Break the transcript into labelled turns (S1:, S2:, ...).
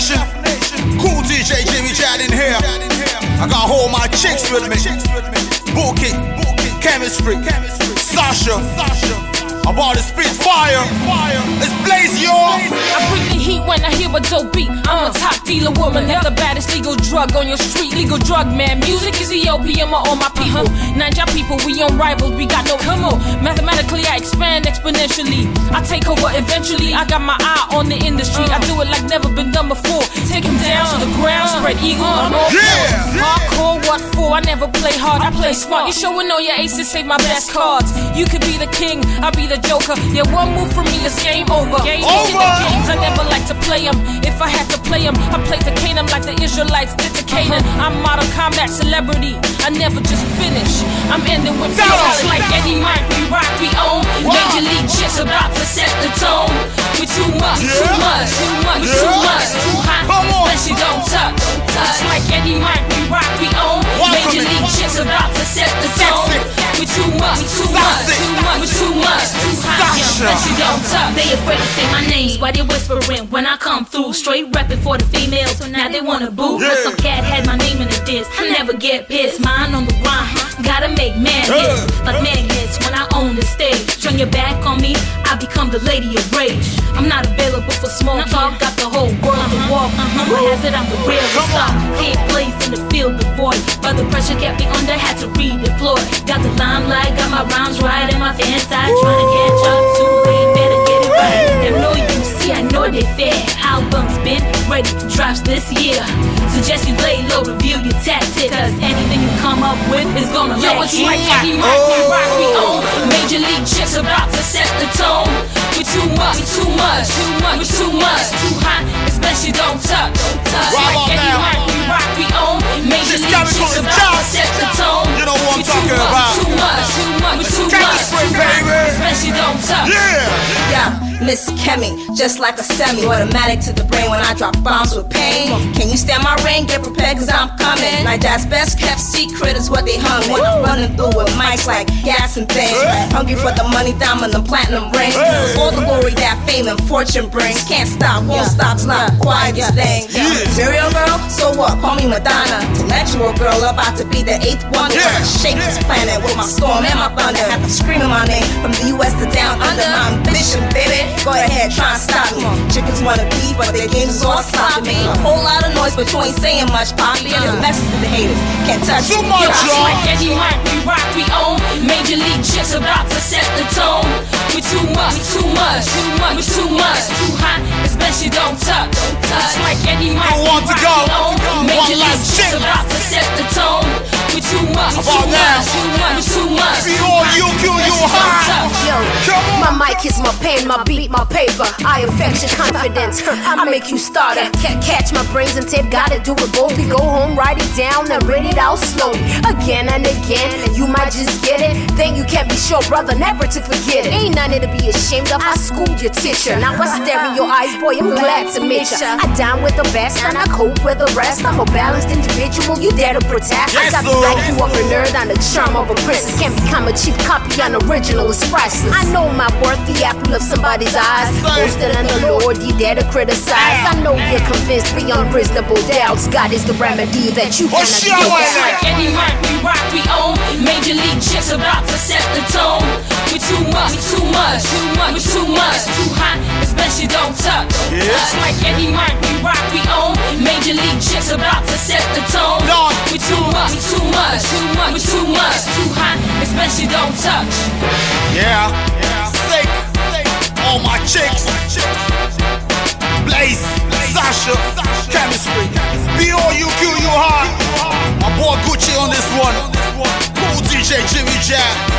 S1: Nation. Cool DJ Jimmy Jatt in here. I got all my chicks with me. Bookie, Kemistry, Sasha. I bought to spit fire. Let's blaze y'all.
S2: I bring the heat when I hear a dope beat. I'm a top dealer woman, have the baddest legal drug on your street. Legal drug man. Music is the opium of all my people. Uh-huh. Ninja people, we unrivaled, we got no come on. Mathematically, I expand exponentially. I take over eventually. I got my eye on the industry. Uh-huh. I do it like never been done before. Take him down to the ground, spread eagle on all
S1: Yeah.
S2: Hardcore, what for? I never play hard, I play smart. You showing all your aces, save my best cards. You could be the king, I'll be the joker. Yeah, one move from me, is game over. Game
S1: Over.
S2: The games, I never like to play them. If I had to play them, I play the Canaan like the Israelites did to Canaan. Uh-huh. I'm Model Combat celebrity. I never just finish. I'm ending with
S1: Go.
S2: Like Eddie Mike, we rock, we own. Major League just about to set the tone. We too much, too much, too much, too much, Just like Eddie Mike, we rock, we own. Major. League chicks about to set the tone. We too much, too much, too much, we too much, too hot.
S1: Sasha.
S2: Especially don't.
S3: They afraid to say my name. Why they whispering when I come through? Straight repping for the females, so now they wanna boo. But some cat had my name in the diss. I never get pissed. Mine on the grind. Gotta make man hits like magnets when I own the stage. Turn your back on me, I become the lady of rage. I'm not available for small talk. Got the whole world to walk. Rumor has it I'm the real star. Can't place in the field of void. But the pressure kept me under, had to redeploy. Got the limelight, got my rhymes right, and my fans side trying to catch up. Too late, better get it right. Them know you see, I know they fair. Albums been ready to drops this year. Suggest you lay low, review your tactics. Cause anything you come up with is gonna
S2: Yo,
S3: let
S2: it's
S3: you
S2: like Eddie Mike, we rock, we own. Major League chicks about to set the tone. We too much, we too much, too much, we too much, too hot. Especially don't touch. Just
S1: Right
S2: like
S1: on now.
S2: Mike, we rock, we own. Major League
S1: chemical
S2: chicks
S1: is
S2: about to set the tone.
S1: You know what I'm talking about.
S2: Too much, too much, we too much,
S1: Kemistry,
S2: too hot.
S1: baby.
S2: Especially don't touch.
S1: Yeah.
S4: Yeah, Miss Kemi, just like a semi, automatic to the brain when I drop bombs with pain. Can you stand my rain? Get prepared, cause I'm coming. My dad's best kept secret is what they hung when I'm running through with mics like gas and things. Hungry for the money, diamond and platinum rings. All the glory that fame and fortune brings. Can't stop, won't stop, it's not quiet this thing. Material girl, so what? Call me Madonna. Intellectual girl, about to be the eighth wonder.
S1: Yeah.
S4: Shake this planet with my storm and my thunder. Have to screaming my name from the US to down under. My ambition, baby. Go ahead, try and stop me. Chickens wanna beef, but their games is all sloppy. A whole lot of noise, but you ain't saying much, Poppy. And it's message to the haters. Can't touch
S1: Too
S4: it.
S1: much, y'all.
S2: Like Eddie Mike, we rock, we own. Major League chicks about to set the tone. We too much, we too much, too much, we too much, too hot. Especially don't touch. Just like Eddie Mike,
S1: Don't
S2: we
S1: want to
S2: rock,
S1: go.
S2: we own.
S1: One
S2: Major League
S1: last
S2: chicks about to set the tone. We too much, too much, too much, too much.
S1: On.
S5: my mic is my pen, my beat, my paper. I affect your confidence. I make you starter. Ca- Catch my brains and tip, gotta do it boldly. Go home, write it down, and read it out slowly. Again and again, you might just get it. Then you can't be sure, brother, never to forget it. Ain't nothing to be ashamed of. I schooled your teacher. Now I stare in your eyes, boy, I'm glad to meet ya. I dine with the best and I cope with the rest. I'm a balanced individual, you dare to protect. I
S1: Yes,
S5: got the
S1: sir.
S5: like you of a nerd and the charm of a princess. Can't become a cheap copy, an original is priceless. I know my worth, the apple of somebody's eyes. Boasted on the Lord, you dare to criticize. I know you're convinced beyond reasonable doubts. God is the remedy that you cannot
S1: shit,
S5: do
S1: I
S2: Just
S1: like
S2: like Eddie we rock, we own. Major League chicks about to set the tone. We too much, we too much, too much, we too much, too hot. Especially don't touch.
S1: Yeah.
S2: Just like Eddie Mike, we rock, we own. Major League chicks about to set the tone.
S1: Dog.
S2: We too much, we too much, too much, we too much, too hot. Especially don't touch.
S1: Yeah. My chicks. Blaze. Sasha. Kemistry. Hard. My boy Gucci on this one. Cool DJ Jimmy definition.